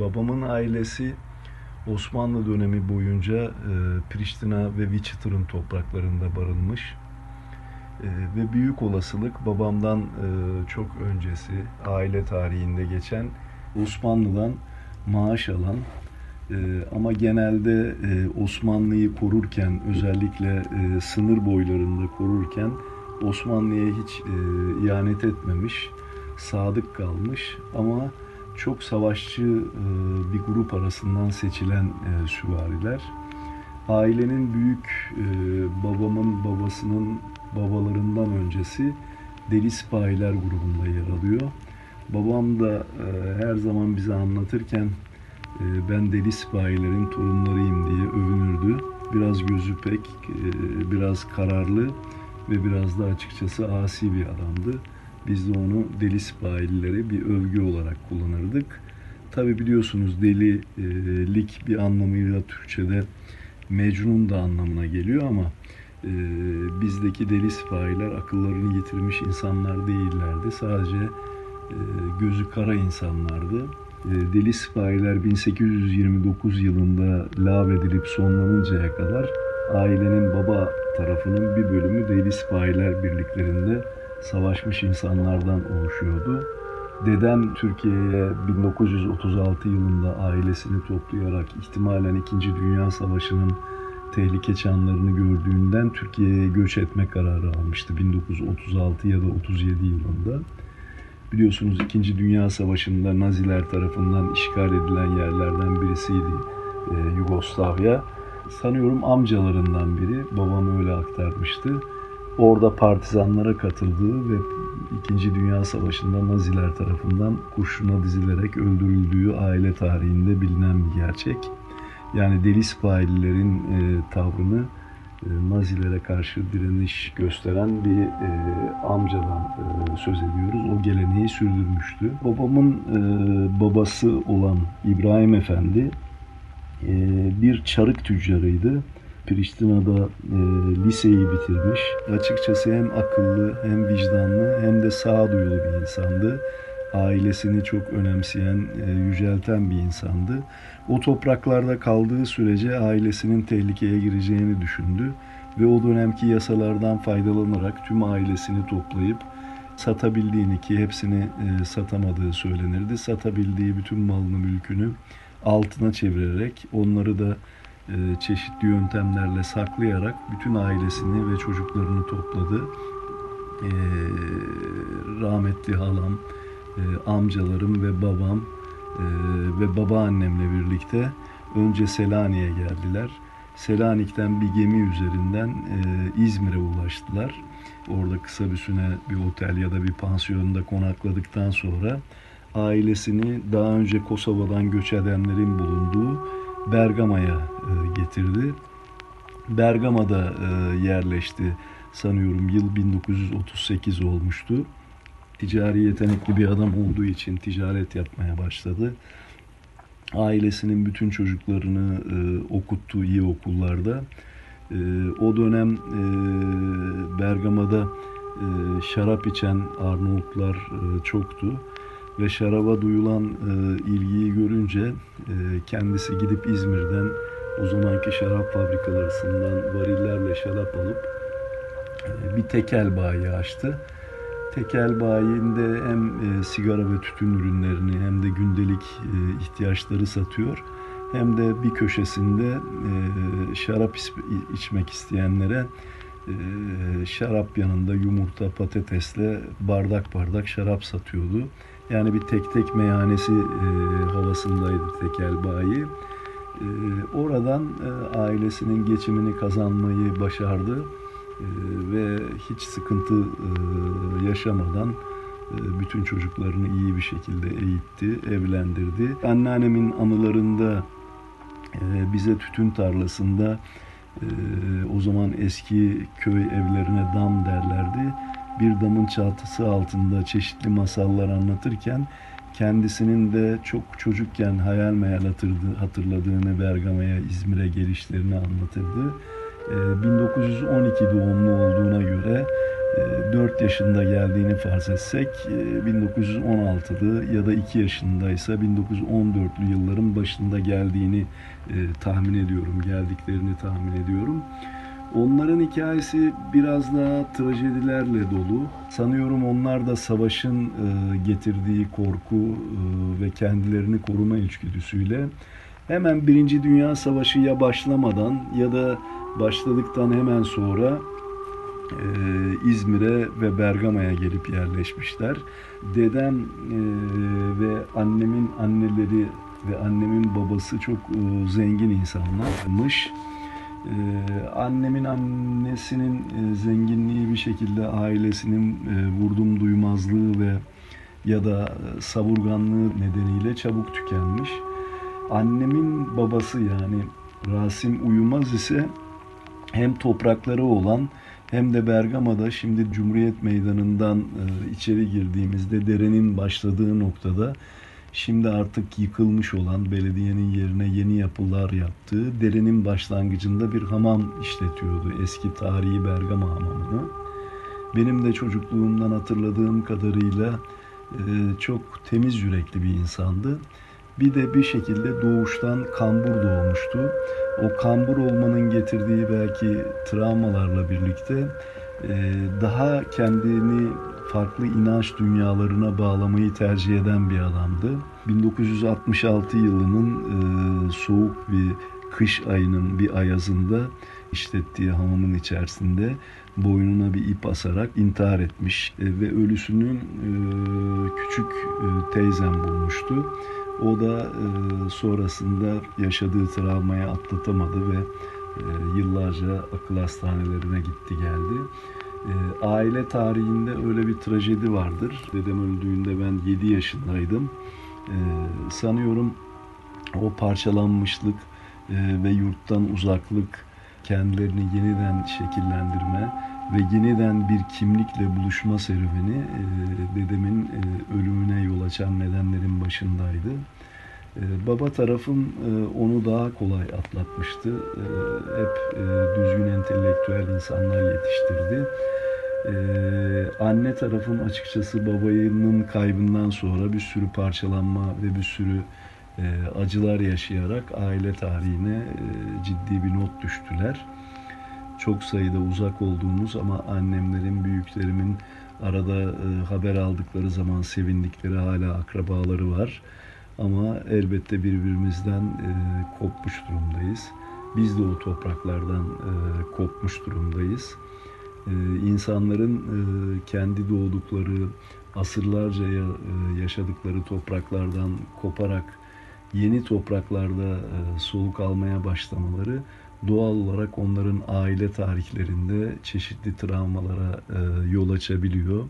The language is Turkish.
Babamın ailesi Osmanlı dönemi boyunca e, Priştina ve Viçitr'ın topraklarında barınmış. E, ve büyük olasılık babamdan e, çok öncesi aile tarihinde geçen Osmanlı'dan maaş alan e, ama genelde e, Osmanlı'yı korurken özellikle e, sınır boylarında korurken Osmanlı'ya hiç e, ihanet etmemiş, sadık kalmış ama çok savaşçı e, bir grup arasından seçilen e, süvariler. Ailenin büyük e, babamın babasının babalarından öncesi Deli Sipahiler grubunda yer alıyor. Babam da her zaman bize anlatırken ben Deli Sipahilerin torunlarıyım diye övünürdü. Biraz gözü pek, biraz kararlı ve biraz da açıkçası asi bir adamdı. Biz de onu deli sipahilileri bir övgü olarak kullanırdık. Tabi biliyorsunuz delilik bir anlamıyla Türkçe'de mecnun da anlamına geliyor ama e, bizdeki deli sipahiler akıllarını yitirmiş insanlar değillerdi. Sadece e, gözü kara insanlardı. E, deli sipahiler 1829 yılında lağvedilip sonlanıncaya kadar ailenin baba tarafının bir bölümü deli sipahiler birliklerinde savaşmış insanlardan oluşuyordu. Dedem Türkiye'ye 1936 yılında ailesini toplayarak ihtimalen 2. Dünya Savaşı'nın tehlike çanlarını gördüğünden Türkiye'ye göç etme kararı almıştı 1936 ya da 37 yılında. Biliyorsunuz 2. Dünya Savaşı'nda Naziler tarafından işgal edilen yerlerden birisiydi e, Yugoslavya. Sanıyorum amcalarından biri, babam öyle aktarmıştı orada partizanlara katıldığı ve İkinci Dünya Savaşı'nda Naziler tarafından kurşuna dizilerek öldürüldüğü aile tarihinde bilinen bir gerçek. Yani deli sipahililerin e, tavrını e, Nazilere karşı direniş gösteren bir e, amcadan e, söz ediyoruz. O geleneği sürdürmüştü. Babamın e, babası olan İbrahim Efendi e, bir çarık tüccarıydı Priştina'da e, liseyi bitirmiş. Açıkçası hem akıllı hem vicdanlı hem de sağduyulu bir insandı. Ailesini çok önemseyen, e, yücelten bir insandı. O topraklarda kaldığı sürece ailesinin tehlikeye gireceğini düşündü ve o dönemki yasalardan faydalanarak tüm ailesini toplayıp satabildiğini ki hepsini e, satamadığı söylenirdi. Satabildiği bütün malını, mülkünü altına çevirerek onları da çeşitli yöntemlerle saklayarak bütün ailesini ve çocuklarını topladı. E, rahmetli halam, e, amcalarım ve babam ve babaannemle birlikte önce Selanik'e geldiler. Selanik'ten bir gemi üzerinden İzmir'e ulaştılar. Orada kısa bir süre bir otel ya da bir pansiyonda konakladıktan sonra ailesini daha önce Kosova'dan göç edenlerin bulunduğu Bergama'ya e, getirdi. Bergama'da e, yerleşti sanıyorum yıl 1938 olmuştu. Ticari yetenekli bir adam olduğu için ticaret yapmaya başladı. Ailesinin bütün çocuklarını e, okuttu iyi okullarda. O dönem Bergama'da şarap içen Arnavutlar çoktu ve şaraba duyulan e, ilgiyi görünce e, kendisi gidip İzmir'den o zamanki şarap fabrikalarından varillerle şarap alıp e, bir tekel bayi açtı. Tekel bayinde hem e, sigara ve tütün ürünlerini hem de gündelik e, ihtiyaçları satıyor. Hem de bir köşesinde e, şarap içmek isteyenlere e, şarap yanında yumurta, patatesle bardak bardak şarap satıyordu. Yani bir tek tek meyhanesi e, havasındaydı tekel bayi. E, oradan e, ailesinin geçimini kazanmayı başardı e, ve hiç sıkıntı e, yaşamadan e, bütün çocuklarını iyi bir şekilde eğitti, evlendirdi. Anneannemin anılarında e, bize tütün tarlasında e, o zaman eski köy evlerine dam derlerdi bir damın çatısı altında çeşitli masallar anlatırken kendisinin de çok çocukken hayal meyal hatırladı, hatırladığını Bergama'ya, İzmir'e gelişlerini anlatırdı. 1912 ee, doğumlu olduğuna göre 4 yaşında geldiğini farz etsek e, 1916'lı ya da 2 yaşındaysa 1914'lü yılların başında geldiğini e, tahmin ediyorum, geldiklerini tahmin ediyorum. Onların hikayesi biraz daha trajedilerle dolu. Sanıyorum onlar da savaşın e, getirdiği korku e, ve kendilerini koruma içgüdüsüyle hemen Birinci Dünya Savaşı ya başlamadan ya da başladıktan hemen sonra e, İzmir'e ve Bergama'ya gelip yerleşmişler. Dedem ve annemin anneleri ve annemin babası çok zengin insanlarmış. Ee, annemin annesinin e, zenginliği bir şekilde ailesinin e, vurdum duymazlığı ve ya da e, savurganlığı nedeniyle çabuk tükenmiş. Annemin babası yani Rasim Uyumaz ise hem toprakları olan hem de Bergama'da şimdi Cumhuriyet Meydanı'ndan e, içeri girdiğimizde derenin başladığı noktada şimdi artık yıkılmış olan belediyenin yerine yeni yapılar yaptığı derenin başlangıcında bir hamam işletiyordu. Eski tarihi Bergama hamamını. Benim de çocukluğumdan hatırladığım kadarıyla e, çok temiz yürekli bir insandı. Bir de bir şekilde doğuştan kambur doğmuştu. O kambur olmanın getirdiği belki travmalarla birlikte daha kendini farklı inanç dünyalarına bağlamayı tercih eden bir adamdı. 1966 yılının e, soğuk bir kış ayının bir ayazında işlettiği hamamın içerisinde boynuna bir ip asarak intihar etmiş e, ve ölüsünün e, küçük teyzem bulmuştu. O da sonrasında yaşadığı travmayı atlatamadı ve yıllarca akıl hastanelerine gitti geldi. E, aile tarihinde öyle bir trajedi vardır. Dedem öldüğünde ben 7 yaşındaydım. E, sanıyorum o parçalanmışlık e, ve yurttan uzaklık kendilerini yeniden şekillendirme ve yeniden bir kimlikle buluşma serüveni e, dedemin e, ölümüne yol açan nedenlerin başındaydı. E, baba tarafım e, onu daha kolay atlatmıştı. E, hep e, düzgün entelektüel insanlar yetiştirdi. Ee, anne tarafım açıkçası babayının kaybından sonra bir sürü parçalanma ve bir sürü e, acılar yaşayarak aile tarihine ciddi bir not düştüler. Çok sayıda uzak olduğumuz ama annemlerin, büyüklerimin arada haber aldıkları zaman sevindikleri hala akrabaları var. Ama elbette birbirimizden e, kopmuş durumdayız. Biz de o topraklardan e, kopmuş durumdayız e, insanların e, kendi doğdukları, asırlarca e, yaşadıkları topraklardan koparak yeni topraklarda e, soluk almaya başlamaları doğal olarak onların aile tarihlerinde çeşitli travmalara yol açabiliyor.